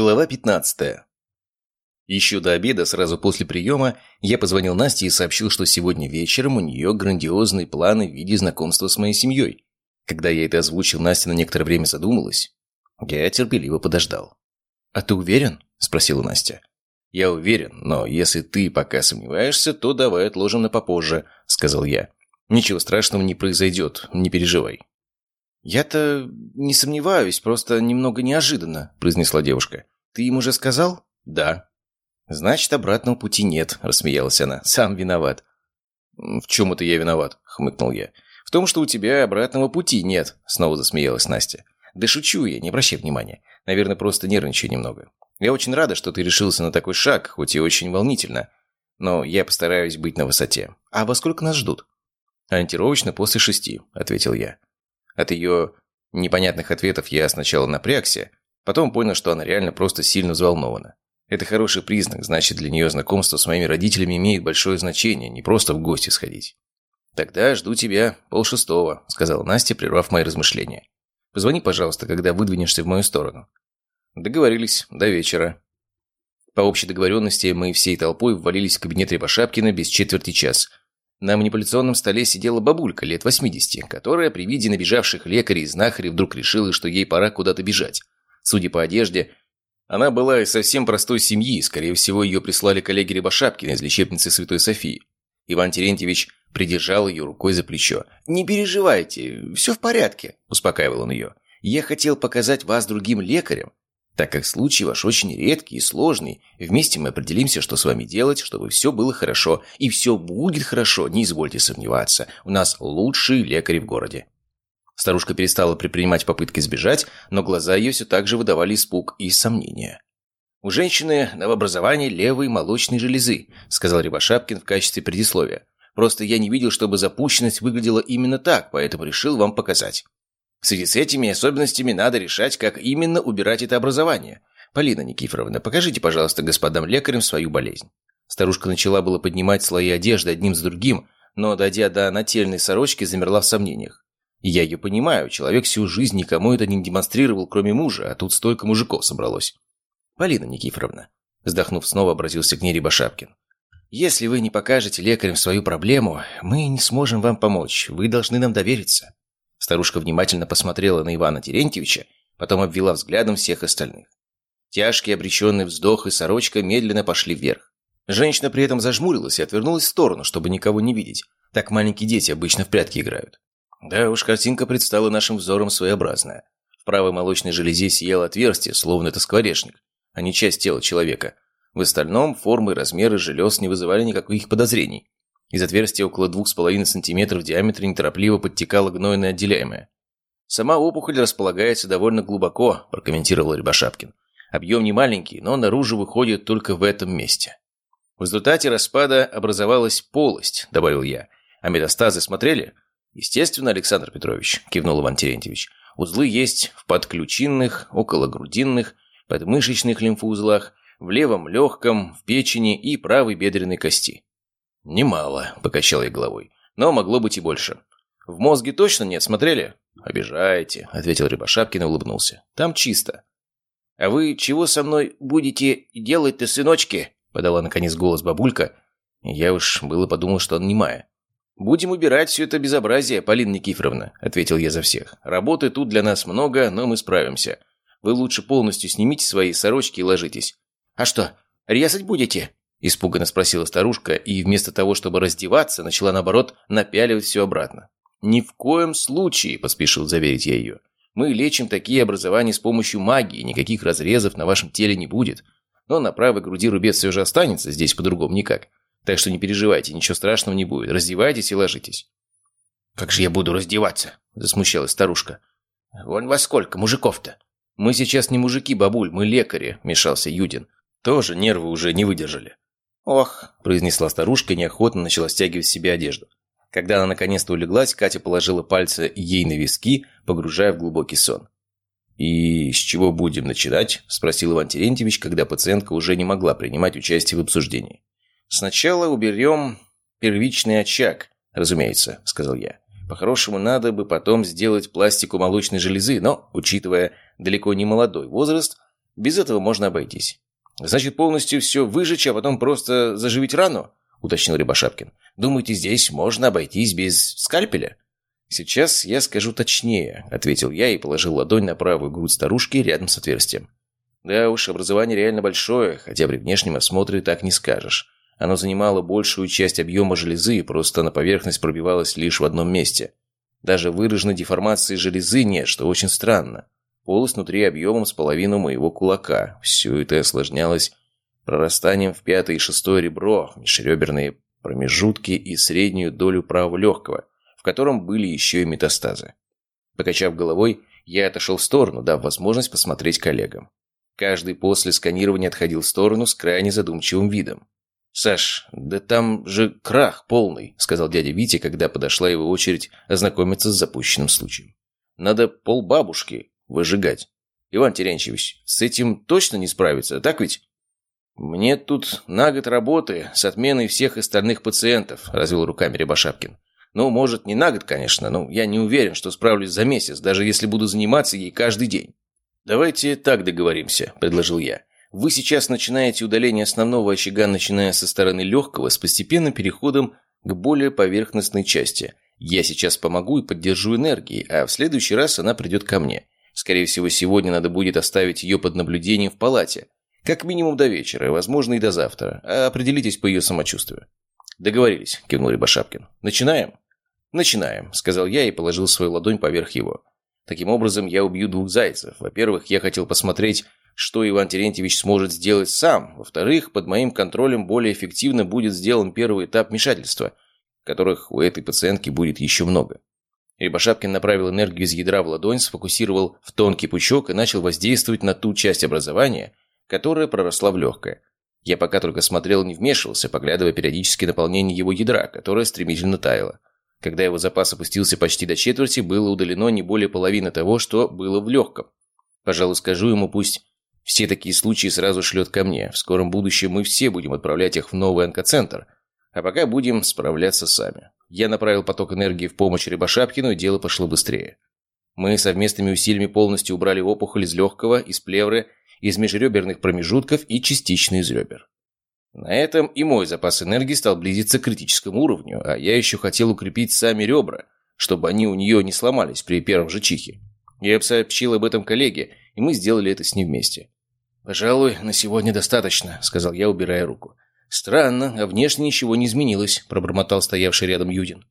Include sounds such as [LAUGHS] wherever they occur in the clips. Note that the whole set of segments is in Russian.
Глава 15. Еще до обеда, сразу после приема, я позвонил Насте и сообщил, что сегодня вечером у нее грандиозные планы в виде знакомства с моей семьей. Когда я это озвучил, Настя на некоторое время задумалась. Я терпеливо подождал. «А ты уверен?» – спросила Настя. «Я уверен, но если ты пока сомневаешься, то давай отложим на попозже», – сказал я. «Ничего страшного не произойдет, не переживай». «Я-то не сомневаюсь, просто немного неожиданно», – произнесла девушка. «Ты им уже сказал?» «Да». «Значит, обратного пути нет», – рассмеялась она. «Сам виноват». «В чем это я виноват?» – хмыкнул я. «В том, что у тебя обратного пути нет», – снова засмеялась Настя. «Да шучу я, не обращай внимания. Наверное, просто нервничаю немного. Я очень рада, что ты решился на такой шаг, хоть и очень волнительно. Но я постараюсь быть на высоте. А во сколько нас ждут?» «Ориентировочно после шести», – ответил я. От ее непонятных ответов я сначала напрягся, потом понял, что она реально просто сильно взволнована. Это хороший признак, значит, для нее знакомство с моими родителями имеет большое значение, не просто в гости сходить. «Тогда жду тебя полшестого», — сказала Настя, прервав мои размышления. «Позвони, пожалуйста, когда выдвинешься в мою сторону». Договорились. До вечера. По общей договоренности мы всей толпой ввалились в кабинет Рябошапкина без четверти час, на манипуляционном столе сидела бабулька лет 80, которая при виде набежавших лекарей и знахарей вдруг решила, что ей пора куда-то бежать. Судя по одежде, она была из совсем простой семьи, скорее всего, ее прислали коллеги Рябошапкина из лечебницы Святой Софии. Иван Терентьевич придержал ее рукой за плечо. «Не переживайте, все в порядке», – успокаивал он ее. «Я хотел показать вас другим лекарям, так как случай ваш очень редкий и сложный, вместе мы определимся, что с вами делать, чтобы все было хорошо. И все будет хорошо, не извольте сомневаться. У нас лучшие лекари в городе». Старушка перестала предпринимать попытки сбежать, но глаза ее все так же выдавали испуг и сомнения. «У женщины новообразование левой молочной железы», сказал Рябошапкин в качестве предисловия. «Просто я не видел, чтобы запущенность выглядела именно так, поэтому решил вам показать». В связи с этими особенностями надо решать, как именно убирать это образование. Полина Никифоровна, покажите, пожалуйста, господам лекарям свою болезнь. Старушка начала было поднимать слои одежды одним за другим, но, дойдя до нательной сорочки, замерла в сомнениях. Я ее понимаю, человек всю жизнь никому это не демонстрировал, кроме мужа, а тут столько мужиков собралось. Полина Никифоровна, вздохнув снова, обратился к ней Рябошапкин. Если вы не покажете лекарям свою проблему, мы не сможем вам помочь, вы должны нам довериться. Старушка внимательно посмотрела на Ивана Терентьевича, потом обвела взглядом всех остальных. Тяжкий обреченный вздох и сорочка медленно пошли вверх. Женщина при этом зажмурилась и отвернулась в сторону, чтобы никого не видеть. Так маленькие дети обычно в прятки играют. Да уж, картинка предстала нашим взором своеобразная. В правой молочной железе сияло отверстие, словно это скворечник, а не часть тела человека. В остальном формы размеры желез не вызывали никаких подозрений. Из отверстия около двух с половиной сантиметров в диаметре неторопливо подтекало гнойное отделяемое. «Сама опухоль располагается довольно глубоко», – прокомментировал Рябошапкин. «Объем не маленький, но наружу выходит только в этом месте». «В результате распада образовалась полость», – добавил я. «А метастазы смотрели?» «Естественно, Александр Петрович», – кивнул Иван Терентьевич. «Узлы есть в подключинных, окологрудинных, подмышечных лимфоузлах, в левом легком, в печени и правой бедренной кости. «Немало», – покачал я головой. «Но могло быть и больше». «В мозге точно нет, смотрели?» «Обижаете», – ответил Рябошапкин и улыбнулся. «Там чисто». «А вы чего со мной будете делать-то, сыночки?» – подала наконец голос бабулька. Я уж было подумал, что он немая. «Будем убирать все это безобразие, Полина Никифоровна», – ответил я за всех. «Работы тут для нас много, но мы справимся. Вы лучше полностью снимите свои сорочки и ложитесь». «А что, резать будете?» Испуганно спросила старушка и вместо того, чтобы раздеваться, начала, наоборот, напяливать все обратно. «Ни в коем случае», – поспешил заверить я ее. «Мы лечим такие образования с помощью магии, никаких разрезов на вашем теле не будет. Но на правой груди рубец все же останется, здесь по-другому никак. Так что не переживайте, ничего страшного не будет. Раздевайтесь и ложитесь». «Как же я буду раздеваться?» – засмущалась старушка. «Вон во сколько мужиков-то?» «Мы сейчас не мужики, бабуль, мы лекари», – мешался Юдин. «Тоже нервы уже не выдержали». «Ох», – произнесла старушка и неохотно начала стягивать с себя одежду. Когда она наконец-то улеглась, Катя положила пальцы ей на виски, погружая в глубокий сон. «И с чего будем начинать?» – спросил Иван Терентьевич, когда пациентка уже не могла принимать участие в обсуждении. «Сначала уберем первичный очаг, разумеется», – сказал я. «По-хорошему, надо бы потом сделать пластику молочной железы, но, учитывая далеко не молодой возраст, Без этого можно обойтись. Значит, полностью все выжечь, а потом просто заживить рану? Уточнил Рябошапкин. Думаете, здесь можно обойтись без скальпеля? «Сейчас я скажу точнее», — ответил я и положил ладонь на правую грудь старушки рядом с отверстием. «Да уж, образование реально большое, хотя при внешнем осмотре так не скажешь. Оно занимало большую часть объема железы, просто на поверхность пробивалось лишь в одном месте. Даже выраженной деформации железы нет, что очень странно. Полость внутри объемом с половину моего кулака. Все это осложнялось прорастанием в пятое и шестое ребро, межреберные промежутки и среднюю долю правого легкого, в котором были еще и метастазы. Покачав головой, я отошел в сторону, дав возможность посмотреть коллегам. Каждый после сканирования отходил в сторону с крайне задумчивым видом. «Саш, да там же крах полный», — сказал дядя Витя, когда подошла его очередь ознакомиться с запущенным случаем. «Надо полбабушки выжигать. Иван Терентьевич, с этим точно не справиться, так ведь?» «Мне тут на год работы с отменой всех остальных пациентов», — развел руками Рябошапкин. «Ну, может, не на год, конечно, но я не уверен, что справлюсь за месяц, даже если буду заниматься ей каждый день». «Давайте так договоримся», — предложил я. Вы сейчас начинаете удаление основного очага, начиная со стороны легкого, с постепенным переходом к более поверхностной части. Я сейчас помогу и поддержу энергией, а в следующий раз она придет ко мне. Скорее всего, сегодня надо будет оставить ее под наблюдением в палате. Как минимум до вечера, возможно, и до завтра. А определитесь по ее самочувствию. «Договорились», – кивнул Рябошапкин. «Начинаем?» «Начинаем», – сказал я и положил свою ладонь поверх его. Таким образом, я убью двух зайцев. Во-первых, я хотел посмотреть, что Иван Терентьевич сможет сделать сам. Во-вторых, под моим контролем более эффективно будет сделан первый этап вмешательства, которых у этой пациентки будет еще много. Рябошапкин направил энергию из ядра в ладонь, сфокусировал в тонкий пучок и начал воздействовать на ту часть образования, которая проросла в легкое. Я пока только смотрел не вмешивался, поглядывая периодически наполнение его ядра, которое стремительно таяло. Когда его запас опустился почти до четверти, было удалено не более половины того, что было в легком. Пожалуй, скажу ему, пусть все такие случаи сразу шлет ко мне. В скором будущем мы все будем отправлять их в новый онкоцентр. А пока будем справляться сами. Я направил поток энергии в помощь Рябошапкину, и дело пошло быстрее. Мы совместными усилиями полностью убрали опухоль из легкого, из плевры, из межреберных промежутков и частично из ребер. На этом и мой запас энергии стал близиться к критическому уровню, а я еще хотел укрепить сами ребра, чтобы они у нее не сломались при первом же чихе. Я сообщил об этом коллеге, и мы сделали это с ним вместе. «Пожалуй, на сегодня достаточно», — сказал я, убирая руку. «Странно, а внешне ничего не изменилось», — пробормотал стоявший рядом Юдин.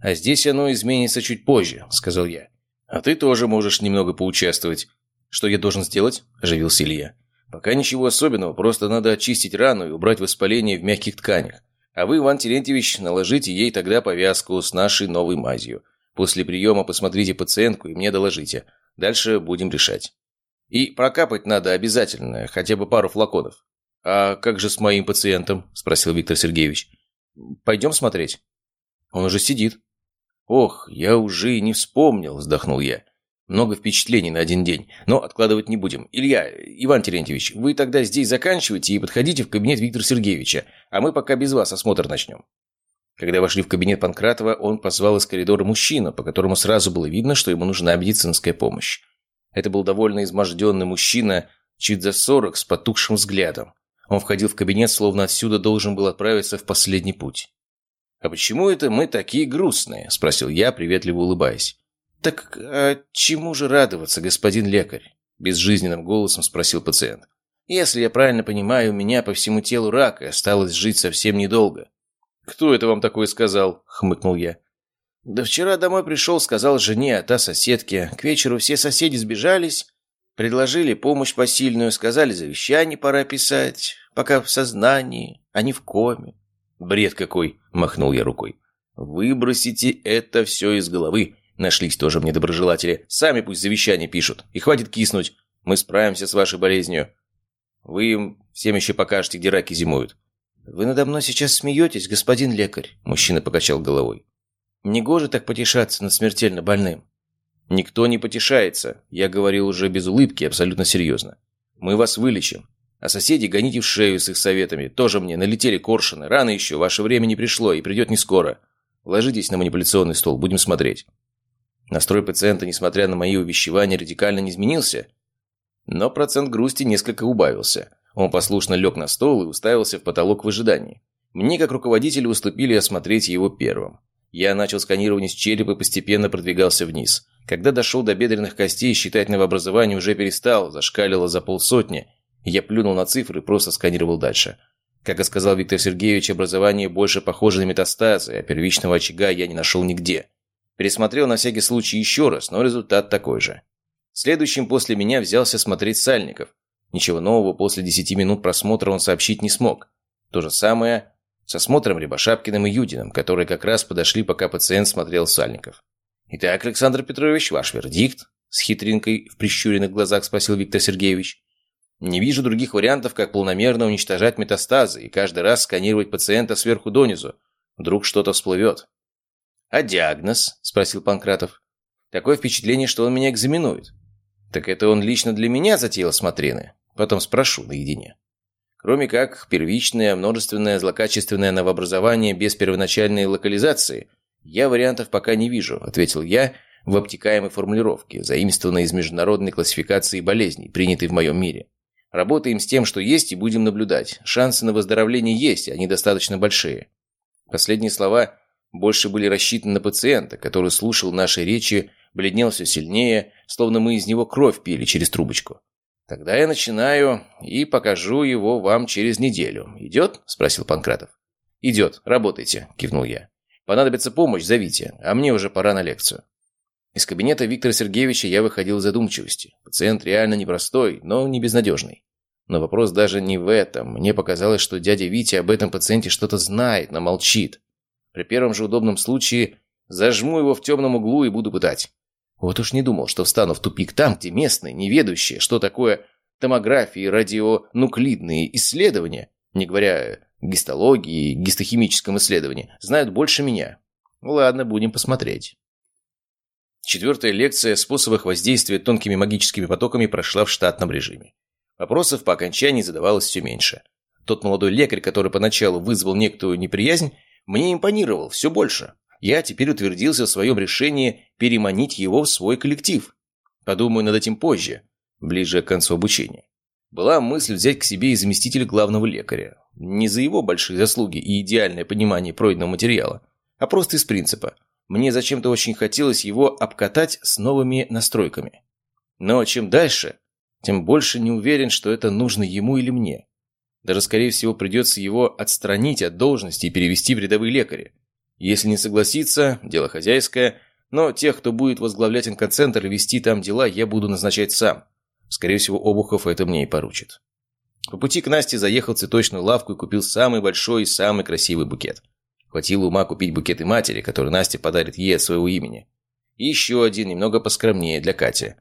«А здесь оно изменится чуть позже», — сказал я. «А ты тоже можешь немного поучаствовать». «Что я должен сделать?» – оживился Илья. «Пока ничего особенного, просто надо очистить рану и убрать воспаление в мягких тканях. А вы, Иван Терентьевич, наложите ей тогда повязку с нашей новой мазью. После приема посмотрите пациентку и мне доложите. Дальше будем решать». И прокапать надо обязательно, хотя бы пару флаконов. «А как же с моим пациентом?» – спросил Виктор Сергеевич. «Пойдем смотреть». «Он уже сидит». «Ох, я уже и не вспомнил», – вздохнул я. «Много впечатлений на один день, но откладывать не будем. Илья, Иван Терентьевич, вы тогда здесь заканчивайте и подходите в кабинет Виктора Сергеевича, а мы пока без вас осмотр начнем». Когда вошли в кабинет Панкратова, он позвал из коридора мужчину, по которому сразу было видно, что ему нужна медицинская помощь. Это был довольно изможденный мужчина, чуть за сорок, с потухшим взглядом. Он входил в кабинет, словно отсюда должен был отправиться в последний путь. «А почему это мы такие грустные?» – спросил я, приветливо улыбаясь. «Так а чему же радоваться, господин лекарь?» – безжизненным голосом спросил пациент. «Если я правильно понимаю, у меня по всему телу рак, и осталось жить совсем недолго». «Кто это вам такое сказал?» – хмыкнул я. Да вчера домой пришел, сказал жене, а та соседке. К вечеру все соседи сбежались, предложили помощь посильную, сказали, завещание пора писать, пока в сознании, а не в коме. Бред какой, махнул я рукой. Выбросите это все из головы. Нашлись тоже мне доброжелатели. Сами пусть завещание пишут. И хватит киснуть. Мы справимся с вашей болезнью. Вы им всем еще покажете, где раки зимуют. Вы надо мной сейчас смеетесь, господин лекарь. Мужчина покачал головой. Негоже так потешаться над смертельно больным. Никто не потешается. Я говорил уже без улыбки, абсолютно серьезно. Мы вас вылечим. А соседи гоните в шею с их советами. Тоже мне налетели коршуны. Рано еще, ваше время не пришло и придет не скоро. Ложитесь на манипуляционный стол, будем смотреть. Настрой пациента, несмотря на мои увещевания, радикально не изменился. Но процент грусти несколько убавился. Он послушно лег на стол и уставился в потолок в ожидании. Мне, как руководителю, уступили осмотреть его первым. Я начал сканирование с черепа и постепенно продвигался вниз. Когда дошел до бедренных костей, считать новообразование уже перестал, зашкалило за полсотни. Я плюнул на цифры и просто сканировал дальше. Как и сказал Виктор Сергеевич, образование больше похоже на метастазы, а первичного очага я не нашел нигде. Пересмотрел на всякий случай еще раз, но результат такой же. Следующим после меня взялся смотреть Сальников. Ничего нового после 10 минут просмотра он сообщить не смог. То же самое с осмотром Рябошапкиным и Юдиным, которые как раз подошли, пока пациент смотрел Сальников. «Итак, Александр Петрович, ваш вердикт?» С хитринкой в прищуренных глазах спросил Виктор Сергеевич. Не вижу других вариантов, как полномерно уничтожать метастазы и каждый раз сканировать пациента сверху донизу. Вдруг что-то всплывет. «А диагноз?» – спросил Панкратов. «Такое впечатление, что он меня экзаменует». «Так это он лично для меня затеял смотрины?» Потом спрошу наедине. Кроме как первичное, множественное, злокачественное новообразование без первоначальной локализации, я вариантов пока не вижу, ответил я в обтекаемой формулировке, заимствованной из международной классификации болезней, принятой в моем мире. Работаем с тем, что есть, и будем наблюдать. Шансы на выздоровление есть, они достаточно большие. Последние слова больше были рассчитаны на пациента, который слушал наши речи, бледнел все сильнее, словно мы из него кровь пили через трубочку. «Тогда я начинаю и покажу его вам через неделю. Идет?» – спросил Панкратов. «Идет. Работайте», – кивнул я. «Понадобится помощь, зовите, а мне уже пора на лекцию». Из кабинета Виктора Сергеевича я выходил в задумчивости. Пациент реально непростой, но не безнадежный. Но вопрос даже не в этом. Мне показалось, что дядя Витя об этом пациенте что-то знает, но молчит. При первом же удобном случае зажму его в темном углу и буду пытать. Вот уж не думал, что встану в тупик там, где местные, неведущие, что такое томографии, радионуклидные исследования, не говоря гистологии, гистохимическом исследовании, знают больше меня. Ладно, будем посмотреть. Четвертая лекция о способах воздействия тонкими магическими потоками прошла в штатном режиме. Вопросов по окончании задавалось все меньше. Тот молодой лекарь, который поначалу вызвал некоторую неприязнь, мне импонировал все больше. Я теперь утвердился в своем решении переманить его в свой коллектив. Подумаю над этим позже, ближе к концу обучения. Была мысль взять к себе и заместителя главного лекаря. Не за его большие заслуги и идеальное понимание пройденного материала, а просто из принципа – мне зачем-то очень хотелось его обкатать с новыми настройками. Но чем дальше, тем больше не уверен, что это нужно ему или мне. Даже, скорее всего, придется его отстранить от должности и перевести в рядовые лекари. Если не согласится, дело хозяйское, но тех, кто будет возглавлять инкоцентр и вести там дела, я буду назначать сам. Скорее всего, Обухов это мне и поручит. По пути к Насте заехал в цветочную лавку и купил самый большой и самый красивый букет. Хватило ума купить букеты матери, который Настя подарит ей от своего имени. И еще один, немного поскромнее, для Кати.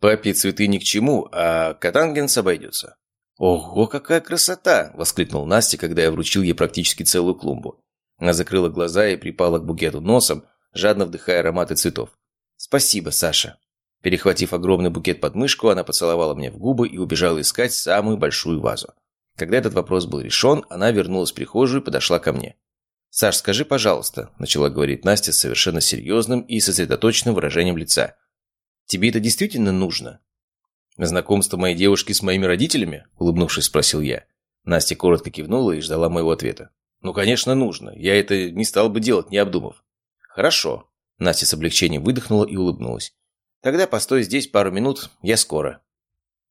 Папе цветы ни к чему, а Катангенс обойдется. «Ого, какая красота!» – воскликнул Настя, когда я вручил ей практически целую клумбу. Она закрыла глаза и припала к букету носом, жадно вдыхая ароматы цветов. «Спасибо, Саша!» Перехватив огромный букет под мышку, она поцеловала мне в губы и убежала искать самую большую вазу. Когда этот вопрос был решен, она вернулась в прихожую и подошла ко мне. «Саш, скажи, пожалуйста», – начала говорить Настя с совершенно серьезным и сосредоточенным выражением лица. «Тебе это действительно нужно?» «Знакомство моей девушки с моими родителями?» – улыбнувшись, спросил я. Настя коротко кивнула и ждала моего ответа. «Ну, конечно, нужно. Я это не стал бы делать, не обдумав». «Хорошо». Настя с облегчением выдохнула и улыбнулась. «Тогда постой здесь пару минут, я скоро».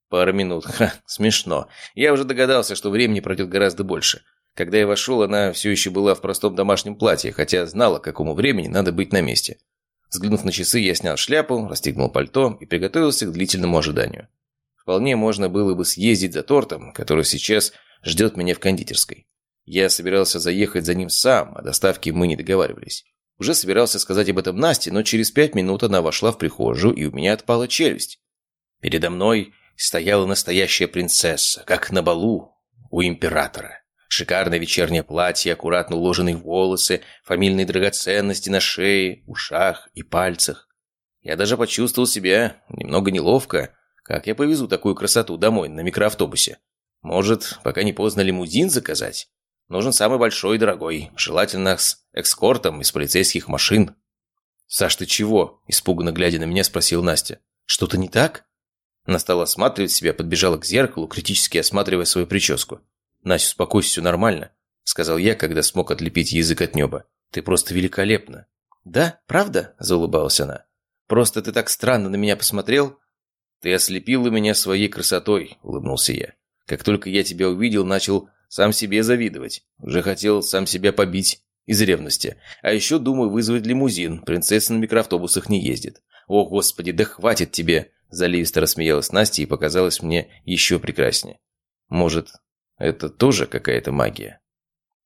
«Пару минут. [LAUGHS] Ха, смешно. Я уже догадался, что времени пройдет гораздо больше. Когда я вошел, она все еще была в простом домашнем платье, хотя знала, к какому времени надо быть на месте. Взглянув на часы, я снял шляпу, расстегнул пальто и приготовился к длительному ожиданию. Вполне можно было бы съездить за тортом, который сейчас ждет меня в кондитерской. Я собирался заехать за ним сам, о доставке мы не договаривались. Уже собирался сказать об этом Насте, но через пять минут она вошла в прихожую, и у меня отпала челюсть. Передо мной стояла настоящая принцесса, как на балу у императора. Шикарное вечернее платье, аккуратно уложенные волосы, фамильные драгоценности на шее, ушах и пальцах. Я даже почувствовал себя немного неловко. Как я повезу такую красоту домой на микроавтобусе? Может, пока не поздно лимузин заказать? Нужен самый большой и дорогой, желательно с экскортом из полицейских машин. «Саш, ты чего?» – испуганно глядя на меня, спросил Настя. «Что-то не так?» Она стала осматривать себя, подбежала к зеркалу, критически осматривая свою прическу. «Настя, успокойся, все нормально», — сказал я, когда смог отлепить язык от неба. «Ты просто великолепна». «Да? Правда?» – заулыбалась она. «Просто ты так странно на меня посмотрел». «Ты ослепила меня своей красотой», – улыбнулся я. «Как только я тебя увидел, начал сам себе завидовать. Уже хотел сам себя побить из ревности. А еще думаю вызвать лимузин. Принцесса на микроавтобусах не ездит. О, господи, да хватит тебе!» Заливисто рассмеялась Настя и показалась мне еще прекраснее. «Может, это тоже какая-то магия?»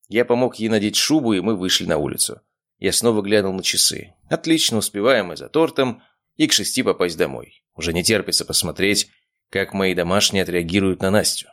Я помог ей надеть шубу, и мы вышли на улицу. Я снова глянул на часы. Отлично, успеваем и за тортом, и к шести попасть домой. Уже не терпится посмотреть, как мои домашние отреагируют на Настю.